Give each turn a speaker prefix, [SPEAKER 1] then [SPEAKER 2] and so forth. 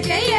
[SPEAKER 1] Okay.